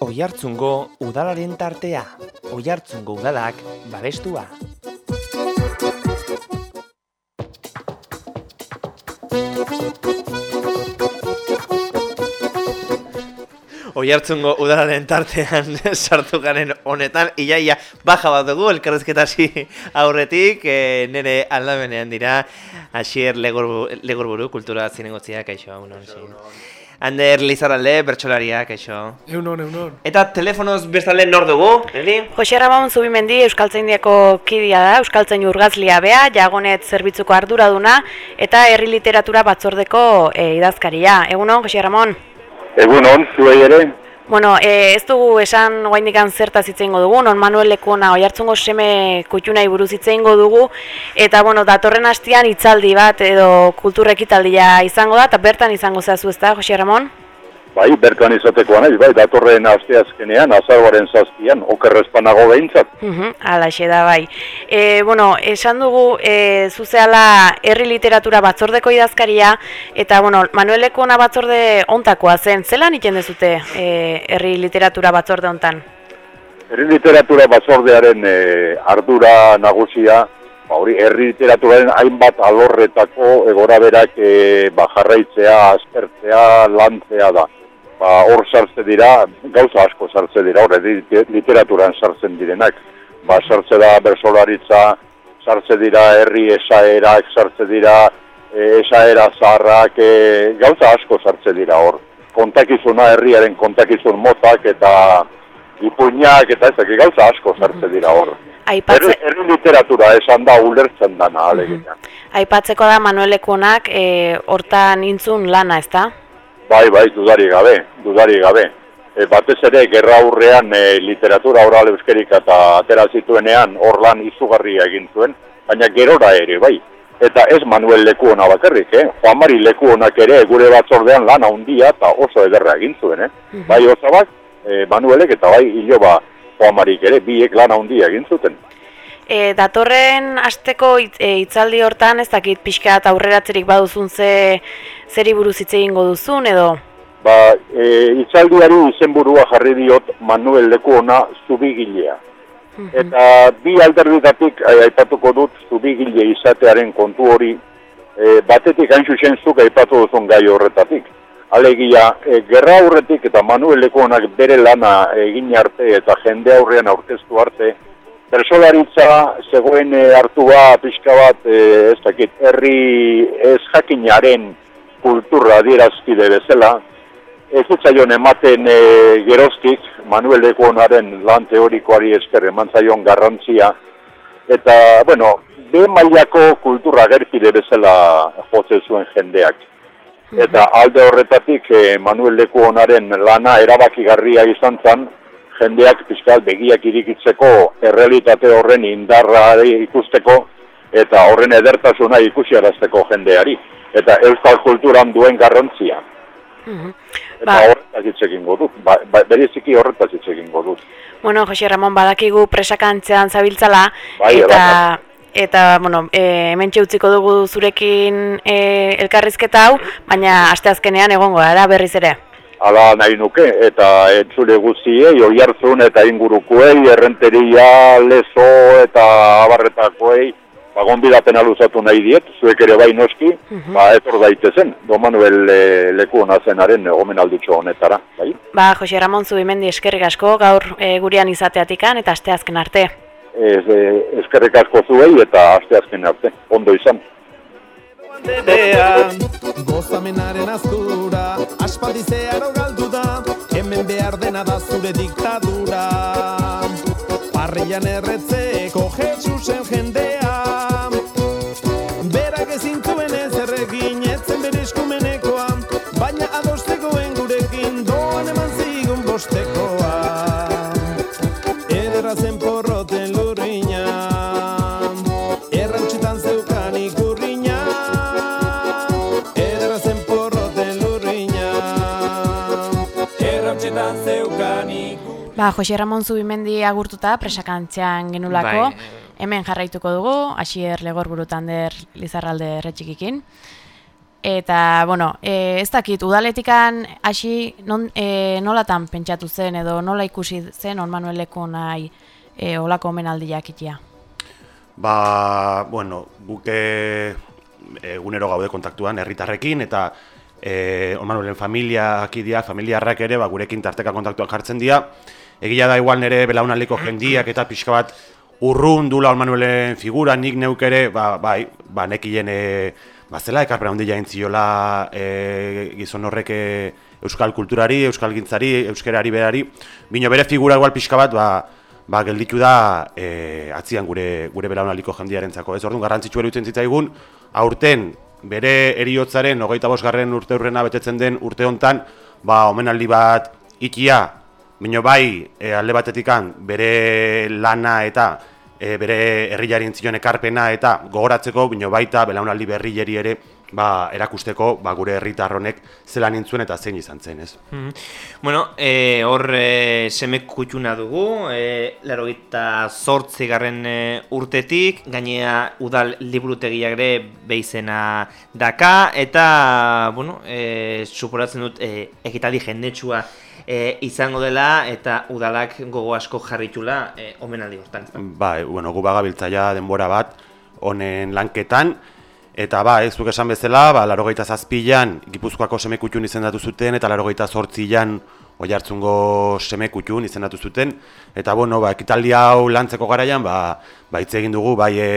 Oihartzungo udalaren tartea. Oihartzungo udalak babestua. Oihartzungo udalaren tartean sartu garen honetan, iaia baja bat dugu elkarrezketasi aurretik, e, nire aldamenean dira, Asier Legorburu, kultura zinegotziak, kaixo, unon, zin. Ander Lizarralde, bertxolaria, kaixo. Eunon, eunon. Eta telefonoz bestalde nor dugu, Eli? Jose Ramon Zubimendi Euskaltzaindiako kidia da, Euskaltzain urgazlia bea, jagonet zerbitzuko arduraduna, eta herri literatura batzordeko e, idazkaria. Egunon, Jose Ramon? Egunon, zuei ere. Bueno, e, ez dugu esan guaindikan zertaz itzeingo dugu, non Manuel Lekuna oiartzungo seme kutxunai buruz itzeingo dugu, eta bueno, datorren hastian hitzaldi bat edo kulturrekitaldia izango da, eta bertan izango zehazu ez da, Jose Ramon? Bai, bertan izatekoa nahi, bai, datorren asteazkenean, azarbaren zazpian, okerrezpanago behintzat. Uh ala da, bai. E, bueno, esan dugu, e, zuzeala herri literatura batzordeko idazkaria, eta, bueno, Manuel Lekuna batzorde ontakoa zen, zelan iten dezute e, herri literatura batzorde ontan? Herri literatura batzordearen e, ardura nagusia, ba, hori, herri literaturaren hainbat alorretako egora berak e, ba, jarraitzea, aspertzea, lantzea da ba, hor sartze dira, gauza asko sartze dira, hor literaturan sartzen direnak. Ba, sartze da bersolaritza, sartze dira herri esaerak, sartze dira e, esaera zaharrak, e, gauza asko sartze dira hor. Kontakizuna herriaren kontakizun motak eta ipuinak eta ezak, gauza asko sartze dira hor. Aipatze... Herri literatura esan da ulertzen dana, alegina. Aipatzeko da Manuelekunak e, hortan intzun lana, ez da? Bai, bai, dudari gabe, dudari gabe. E, batez ere, gerra hurrean e, literatura oral euskerik eta atera zituenean hor lan izugarria egin zuen, baina gerora ere, bai. Eta ez Manuel Lekuona bakarrik, eh? Juan Mari Lekuonak ere gure batzordean lan handia eta oso ederra egin zuen, eh? Mhm. Bai, osabak, e, Manuelek eta bai, hilo ba, Juan Marik ere, biek lan handia egin zuten. E, datorren asteko e, hitzaldi hortan ez dakit pixka eta aurreratzerik baduzun ze zeri buruz hitz egingo duzun edo? Ba, e, itzaldiari izenburua jarri diot Manuel Lekuona zubigilea. Mhm. Eta bi alderditatik aipatuko dut zubigile izatearen kontu hori e, batetik hain zuzen zuk aipatu duzun gai horretatik. Alegia, e, gerra aurretik eta Manuel Lekuonak bere lana egin arte eta jende aurrean aurkeztu arte, Bersolaritza zegoen e, hartua pixka bat, e, ez dakit, herri ez jakinaren kulturra adierazkide bezala. Ez utzaion ematen e, geroztik, Manuel Ekuonaren lan teorikoari esker eman zaion garrantzia. Eta, bueno, be mailako kulturra gertide bezala jotze zuen jendeak. Eta alde horretatik e, Manuel Ekuonaren lana erabakigarria izan zen, jendeak pizkal begiak irikitzeko errealitate horren indarra ikusteko eta horren edertasuna ikusiarazteko jendeari eta euskal kulturan duen garrantzia. Mhm. Eta ba. horretaz hitz egingo dut, ba, ba, bereziki horretaz hitz egingo dut. Bueno, Jose Ramon, badakigu presakantzean zabiltzala, bai, eta, eta, bueno, e, hemen utziko dugu zurekin e, elkarrizketa hau, baina asteazkenean egongo da berriz ere ala nahi nuke, eta entzule guztiei, oi hartzun eta ingurukuei, errenteria, lezo eta abarretakoei, ba, gonbidapen aluzatu nahi diet, zuek ere bai noski, mhm. ba, etor daitezen, do Manuel e, leku honazenaren gomen aldutxo honetara, bai? Ba, Jose Ramon Zubimendi eskerrik asko, gaur e, gurean izateatikan eta asteazken arte. Ez, e, eskerrik asko zuei eta asteazken arte, ondo izan. Gozamenaren azkura Aspaldi zeharo galdu da Hemen behar dena da zure diktadura. Parrian erretzeko Jesusen jendea Ba, Jose Ramon Zubimendi agurtuta presakantzean genulako, bai. hemen jarraituko dugu, Asier Legor Burutan der Lizarralde Retxikikin. Eta, bueno, e, ez dakit, udaletikan hasi non, e, nolatan pentsatu zen edo nola ikusi zen on Manueleko nahi e, olako omenaldiak itia? Ba, bueno, buke egunero gaude kontaktuan herritarrekin eta e, on Manuelen familia akidia, familiarrak ere, ba, gurekin tarteka kontaktuak jartzen dira. Egia da igual nere belaunaliko jendiak eta pixka bat urrun dula on Manuelen figura, nik neuk ere, ba, bai, ba, nekien e, ba, zela ekarpera handi jaintziola e, gizon horrek e, euskal kulturari, euskal gintzari, euskerari berari, bino bere figura igual pixka bat, ba, ba gelditu da e, atzian gure gure belaunaliko jendiarentzako. Ez orduan garrantzitsua eruditzen zitzaigun, aurten bere eriotzaren hogeita bosgarren urte urrena betetzen den urte hontan, ba, omenaldi bat ikia, bino bai, e, alde batetikan bere lana eta e, bere herriaren zion ekarpena eta gogoratzeko, bino baita belaunaldi berrileri ere ba, erakusteko ba, gure herritarronek zelan nintzuen eta zein izan zen, ez? Mm Bueno, e, hor e, semek kutxuna dugu, e, laro gita garren e, urtetik, gainea udal liburutegiak ere behizena daka, eta, bueno, e, suporatzen dut, e, ekitali jendetsua e, izango dela eta udalak gogo asko jarritula e, omenaldi hortan. Ba, bueno, gu bagabiltzaia denbora bat honen lanketan, eta ba, ez zuk esan bezala, ba, larogeita zazpilan Gipuzkoako semekutxun izendatu zuten, eta larogeita zortzilan oi hartzungo semekutxun izendatu zuten, eta bueno, ba, ekitaldi hau lantzeko garaian, ba, ba egin dugu, bai e,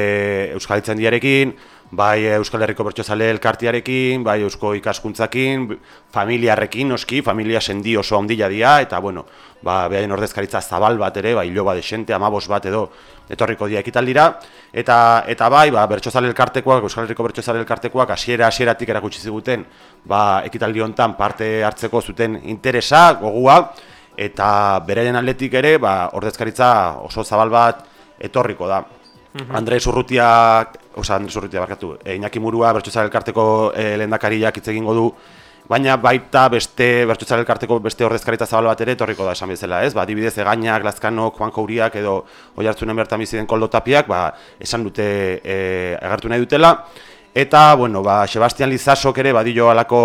Euskal diarekin, bai Euskal Herriko Bertsozale elkartiarekin, bai Eusko ikaskuntzakin, familiarrekin noski, familia sendi oso handia dira eta bueno, ba behaien ordezkaritza zabal bat ere, bai iloba desente, amabos bat edo etorriko dia ekitaldira eta eta bai, ba Bertsozale elkartekoak, Euskal Herriko Bertsozale elkartekoak hasiera hasieratik erakutsi ziguten, ba ekitaldi hontan parte hartzeko zuten interesa, gogua eta beraien atletik ere, ba ordezkaritza oso zabal bat etorriko da. -hmm. Andres Urrutiak, oza, Andres Urrutia barkatu, e, Iñaki Murua, Bertxotzar Elkarteko e, lehendakariak hitz egingo du, baina baita beste Bertxotzar Elkarteko beste ordezkaritza zabal bat ere etorriko da esan bezala, ez? Ba, dibidez Egainak, Lazkanok, Juan Kouriak edo oi hartzunen bertan biziden koldotapiak, ba, esan dute e, agertu nahi dutela. Eta, bueno, ba, Sebastian Lizasok ere, badillo alako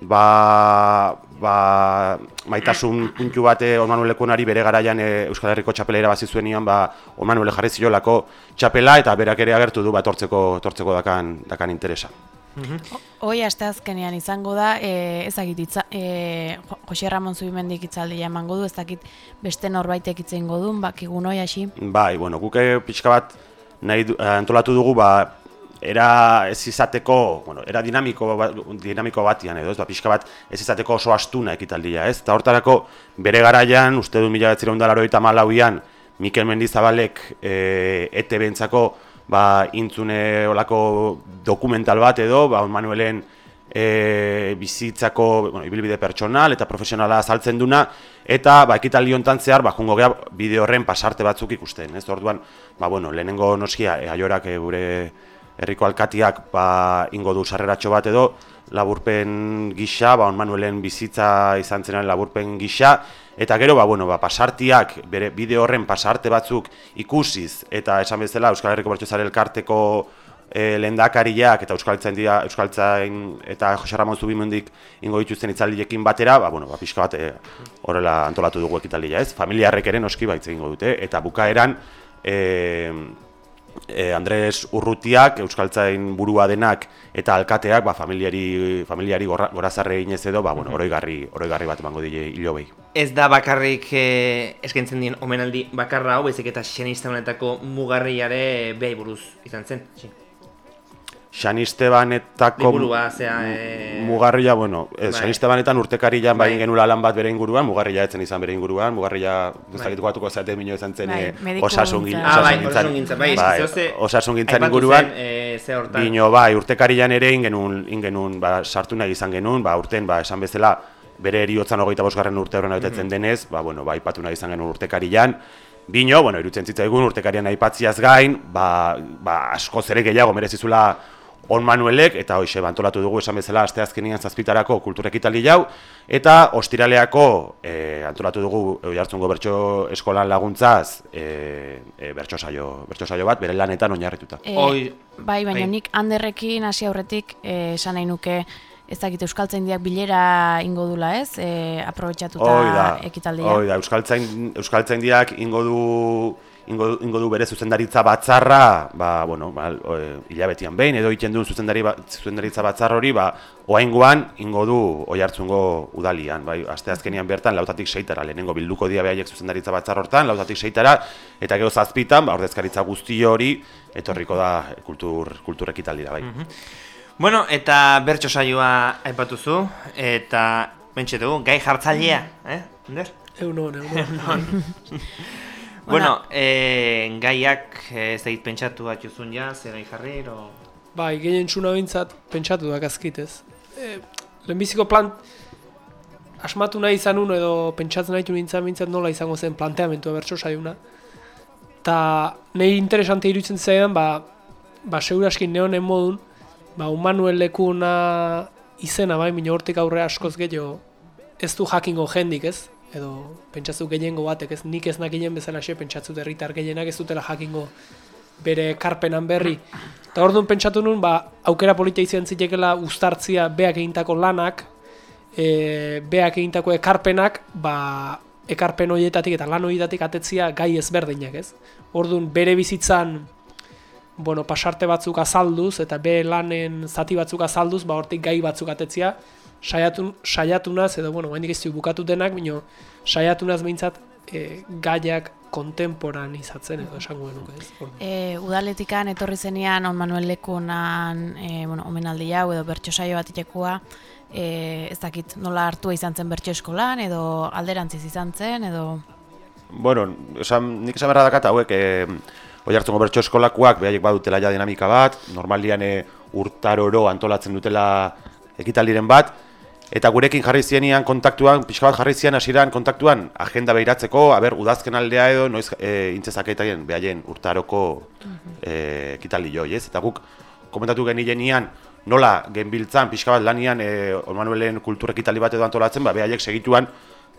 ba, ba, maitasun puntu bate Ormanuelekonari bere garaian e, Euskal Herriko txapelera bazi zuen ian, ba, Ormanuele jarri ziolako txapela eta berak ere agertu du ba, tortzeko, tortzeko dakan, dakan interesa. Hoi, aste azkenean izango da, e, ezagit, itza, e, Jose Ramon Zubimendik itzaldia emango du, ezakit beste norbaitek itzen godun, bakigun hoi hasi? Bai, bueno, guke pixka bat nahi antolatu dugu, ba, era ez izateko, bueno, era dinamiko, ba, dinamiko batian edo, ez ba, pixka bat ez izateko oso astuna ekitaldia, ez? Eta hortarako bere garaian, uste du mila betzira undalaro eta malauian, Mikel Mendizabalek e, ete bentzako ba, intzune olako dokumental bat edo, ba, Manuelen e, bizitzako bueno, ibilbide pertsonal eta profesionala azaltzen duna, eta ba, ekitaldi hontan zehar, ba, jungo geha, bide horren pasarte batzuk ikusten, ez? Orduan, ba, bueno, lehenengo noskia, e, aiorak e, gure herriko alkatiak ba, ingo du sarreratxo bat edo, laburpen gisa, ba, on Manuelen bizitza izan zenaren laburpen gisa, eta gero, ba, bueno, ba, pasartiak, bere bide horren pasarte batzuk ikusiz, eta esan bezala Euskal Herriko Bertxozare elkarteko e, lehendakariak eta Euskaltzain dira, Euskaltzain eta Jose Ramon Zubimundik ingo dituzten itzaldiekin batera, ba, bueno, ba, pixka bat e, horrela antolatu dugu ekitaldia, ez? Familiarrek ere noski baitze ingo dute, eta bukaeran, e, e, Andres Urrutiak, Euskaltzain burua denak eta alkateak, ba, familiari, familiari gorazarre eginez edo, ba, bueno, oroigarri, oroigarri bat emango dile hilobei. Ez da bakarrik eh, eskentzen dien omenaldi bakarra hau, bezik eta xenista honetako mugarriare behai buruz izan zen. San Estebanetako Liburua, e... mugarria, bueno, bai. San Estebanetan urtekarian bai. bain genula lan bat bere inguruan, mugarria etzen izan bere inguruan, mugarria guztakitu bai. batuko zaten minio izan zen bai, eh, osasun gintzan. Ah, bai, osasun gintzan, bai, bai, inguruan, e, bino, bai, urtekarian ere ingenun, ingenun, ba, sartu nahi izan genuen, ba, urten, ba, esan bezala, bere eriotzan hogeita bosgarren urte horren mm denez, ba, bueno, ba, ipatu nahi izan genuen urtekarian, Bino, bueno, irutzen zitzaigun urtekarian aipatziaz gain, ba, ba asko zere gehiago merezizula On Manuelek, eta hoxe, bantolatu dugu esan bezala asteazkenian zazpitarako kulturekitaldi jau, eta ostiraleako e, antolatu dugu jartzungo bertso eskolan laguntzaz e, e, bertso, saio, bertso saio bat, bere lanetan oinarrituta. E, Oi, bai, baina bai. nik handerrekin hasi aurretik eh, esan nahi nuke ez dakit euskaltzaindiak bilera ingo dula ez, e, aprobetxatuta Hoi da, ekitaldia. hoi da, Euskaltzain, Euskaltzaindiak ingo du, ingo, du- ingo du bere zuzendaritza batzarra, ba, bueno, ba, hilabetian behin, edo egiten duen zuzendari, ba- zuzendaritza batzar hori, ba, oaingoan ingo du oi hartzungo udalian, bai, asteazkenian bertan, lautatik seitara, lehenengo bilduko dia behaiek zuzendaritza batzar hortan, lautatik seitara, eta gero zazpitan, ba, ordezkaritza guzti hori, etorriko da kultur, kultur ekitaldira, bai. Bueno, eta bertso saioa aipatuzu, eta bentsa dugu, gai jartzailea, eh? Ander? Egunon, egunon. Bueno, eh, gaiak eh, ez dait pentsatu bat juzun ja, zer gai jarri, ero... bai, gehien txuna bintzat pentsatu da gazkitez. E, lehenbiziko plan... Asmatu nahi izan un edo pentsatzen nahi nintzen bintzat nola izango zen planteamentua bertso saiuna. Ta nahi interesante iruditzen zaidan, ba, ba seguraskin neonen modun, ba, Manuel lekuna izena bai, mino hortik aurre askoz gehiago ez du jakingo jendik ez, edo pentsatzu gehiengo batek ez, nik ez nakinen bezala xe pentsatzu herritar gehienak ez dutela jakingo bere karpenan berri. Eta orduan pentsatu nun, ba, aukera politia izan zitekela uztartzia beak egintako lanak, e, beak egintako ekarpenak, ba, ekarpen horietatik eta lan horietatik atetzia gai ezberdinak, ez? Orduan bere bizitzan bueno, pasarte batzuk azalduz eta be lanen zati batzuk azalduz, ba hortik gai batzuk atetzia, saiatu, saiatunaz, edo, bueno, hendik ez du bukatu denak, bino, saiatunaz behintzat e, gaiak kontemporanizatzen edo esango genuke, ez? E, udaletikan etorri zenean on Manuel Lekunan e, bueno, omenaldi hau edo bertso saio bat itekua, e, ez dakit nola hartua izan zen bertso eskolan edo alderantziz izan zen edo Bueno, esan, nik esan berra dakat hauek, e, oi hartzungo bertso eskolakoak, behaiek badutela ja dinamika bat, normalian e, urtaroro antolatzen dutela ekitaldiren bat, eta gurekin jarri zienian kontaktuan, pixka bat jarri zian hasieran kontaktuan, agenda behiratzeko, aber, udazken aldea edo, noiz e, intzezaketaien behaien urtaroko e, ekitaldi joi, ez? Eta guk komentatu genilenian, nola genbiltzan, pixka bat lanian, e, Manuelen kultur ekitaldi bat edo antolatzen, ba, behaiek segituan,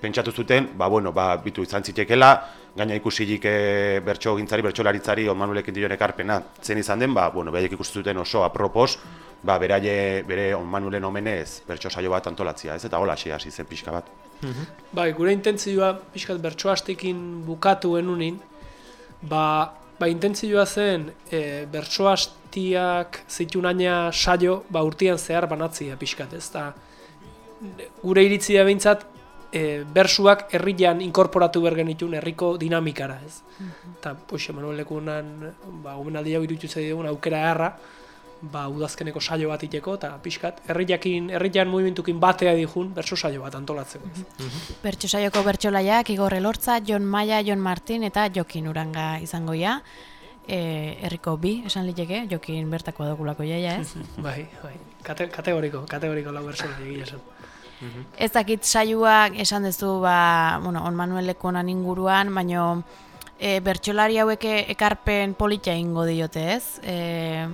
pentsatu zuten, ba, bueno, ba, bitu izan zitekela, gaina ikusilik e, bertso gintzari, bertsolaritzari onmanulekin dion ekarpena. Zen izan den, ba, bueno, behaiek ikustu zuten oso apropos, ba, beraie, bere onmanulen omenez bertso saio bat antolatzia, ez? Eta hola hasi hasi zen pixka bat. Bai, gure intentzioa pixkat bertsoastekin bukatu genunin, ba, ba intentzioa zen e, bertsoastiak zitunaina saio ba urtean zehar banatzia pixkat, ez da gure iritzia behintzat e, bersuak herrian inkorporatu behar genitun herriko dinamikara, ez? Eta, pues, Emanuel Lekunan, ba, omenaldi hau iruditu zaigun aukera erra, ba, udazkeneko saio bat iteko, eta pixkat, herriakin, herrian mugimendukin batea dijun, berso saio bat antolatzeko. ez. bertso saioko bertsolaiak Igor Elortza, Jon Maia, Jon Martin eta Jokin Uranga izangoia. E, herriko bi, esan liteke, Jokin bertako dugulako jaia, ez? Bai, bai. Kate, kategoriko, kategoriko lau bersola egia esan. Ez dakit saioak esan duzu ba, bueno, on Manuel Lekuonan inguruan, baino e, bertsolari hauek ekarpen polita ingo diote, ez? E,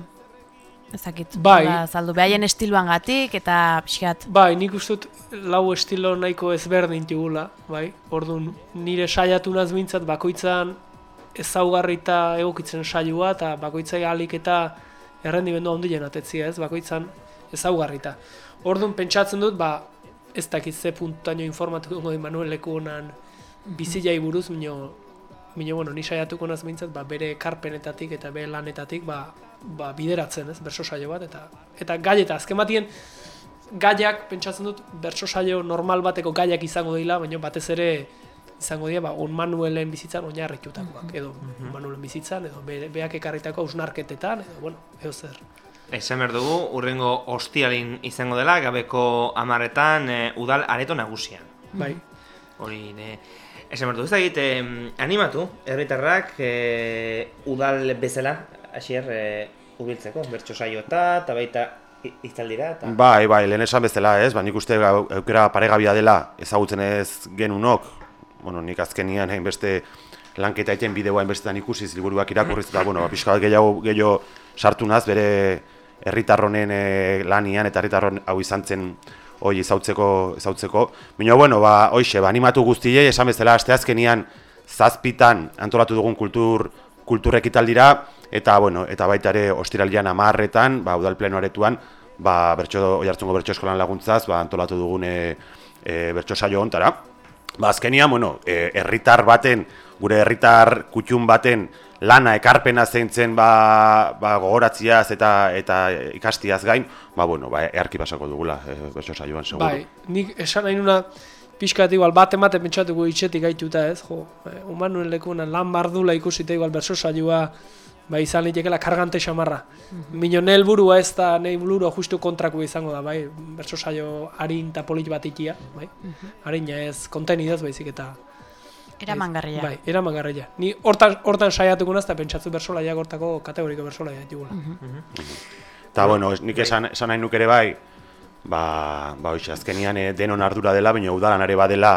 ez dakit, Bai. nola azaldu, behaien estiloan gatik eta pixkat, Bai, nik uste dut lau estilo nahiko ezberdin tugula, bai? Orduan, nire saiatu naz bintzat bakoitzan ezaugarri eta egokitzen saioa, eta bakoitzai alik eta errendimendu handien atetzia ez, bakoitzan ezaugarrita. Orduan, pentsatzen dut, ba, ez dakit ze puntaino informatuko di Manuel Lekuonan bizilai buruz, mino, mino, bueno, ni saiatuko naz bintzat, ba, bere karpenetatik eta bere lanetatik, ba, ba, bideratzen, ez, berso saio bat, eta, eta gai eta azken batien, gaiak, pentsatzen dut, bertso saio normal bateko gaiak izango dira, baina batez ere izango dira, ba, on Manuelen bizitzan oinarritutakoak, edo on Manuelen bizitzan, edo be, beak ekarritako ausnarketetan, edo, bueno, edo zer. Esan behar dugu, urrengo ostialin izango dela, gabeko amaretan e, udal areto nagusian. Bai, Hori, ne, esan behar dugu, ez da egite, animatu, herritarrak e, udal bezala, hasier, e, ubiltzeko, bertso saiota, eta baita i- hitzaldira, eta... Bai, bai, lehen esan bezala, ez? Ba, nik uste aukera paregabia dela ezagutzen ez genunok, bueno, nik azkenian hainbeste lanketa egiten bideoa hainbestetan ikusiz liburuak irakurriz, eta, bueno, ba, pixka bat gehiago, gehiago sartu naz bere herritarronen e, lanian eta herritarron hau izan zen hoi ezautzeko, ezautzeko. Baina, bueno, ba, hoixe, ba, animatu guztiei, esan bezala, asteazkenian zazpitan antolatu dugun kultur, kultur ekitaldira, eta, bueno, eta baita ere, ostiralian amarretan, ba, udal pleno aretuan, ba, bertso, oi hartzungo bertso eskolan laguntzaz, ba, antolatu dugun e, e, bertso saio ontara. Ba, azkenia, bueno, e, herritar baten, gure herritar kutxun baten lana ekarpena zeintzen ba, ba gogoratziaz eta eta ikastiaz gain, ba bueno, ba earki pasako dugula, e, bertso saioan seguru. Bai, nik esan nahi nuna pixkat igual bat ematen pentsatuko itxetik gaituta ez, jo, e, humanuen lekunan lan bardula ikusita igual berso saioa bai izan litekeela kargante xamarra. Mm -hmm. Mino nel burua ez da, nahi burua justu kontrako izango da, bai, berso saio harin eta polit bat ikia, bai, mm -hmm. harin ez kontenidaz baizik eta Eramangarria. Bai, eramangarria. Ni hortan hortan saiatuko naz, eta pentsatzu bersolaia gortako kategoriko bersolaia ditugula. Eta, bueno, nik esan, esan nahi nuk ere bai, ba, ba hoxe, azkenian eh, denon ardura dela, baina udalan ere badela,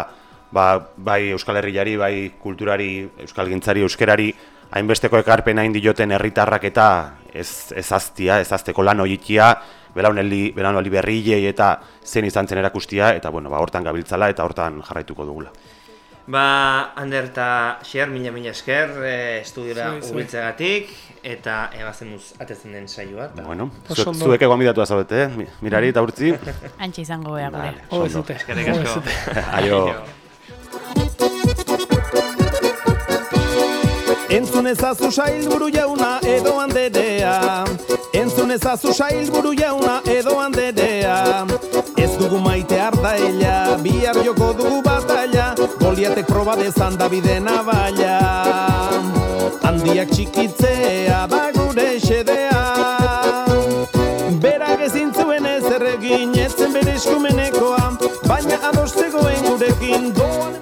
ba, bai Euskal Herriari, bai kulturari, Euskal Gintzari, Euskerari, hainbesteko ekarpen hain dioten herritarrak eta ez, ez aztia, ez azteko lan hoitia, belaunelli, belaunelli berrilei eta zen izan zen erakustia, eta bueno, ba, hortan gabiltzala eta hortan jarraituko dugula. Ba, Ander eta Xer, mila mila esker, e, estudiora ubiltzegatik, eta ebazen duz atezen den saioa. Ta. Bueno, zuek, zuek egoan bidatu azaudete, eh? mirari eta urtzi. Antxe izango beha gure. Ho, ez dute. Eskerrik asko. Aio. Entzun ezazu sailburu jauna edo handerea Entzun ezazu sailburu jauna edo handerea Ez dugu maite ardaela, bihar joko dugu batalla handiatek proba dezan da bide nabaila Handiak txikitzea da gure xedea. Berak ezin zuen ez erregin, etzen bere eskumenekoa Baina adostegoen gurekin doan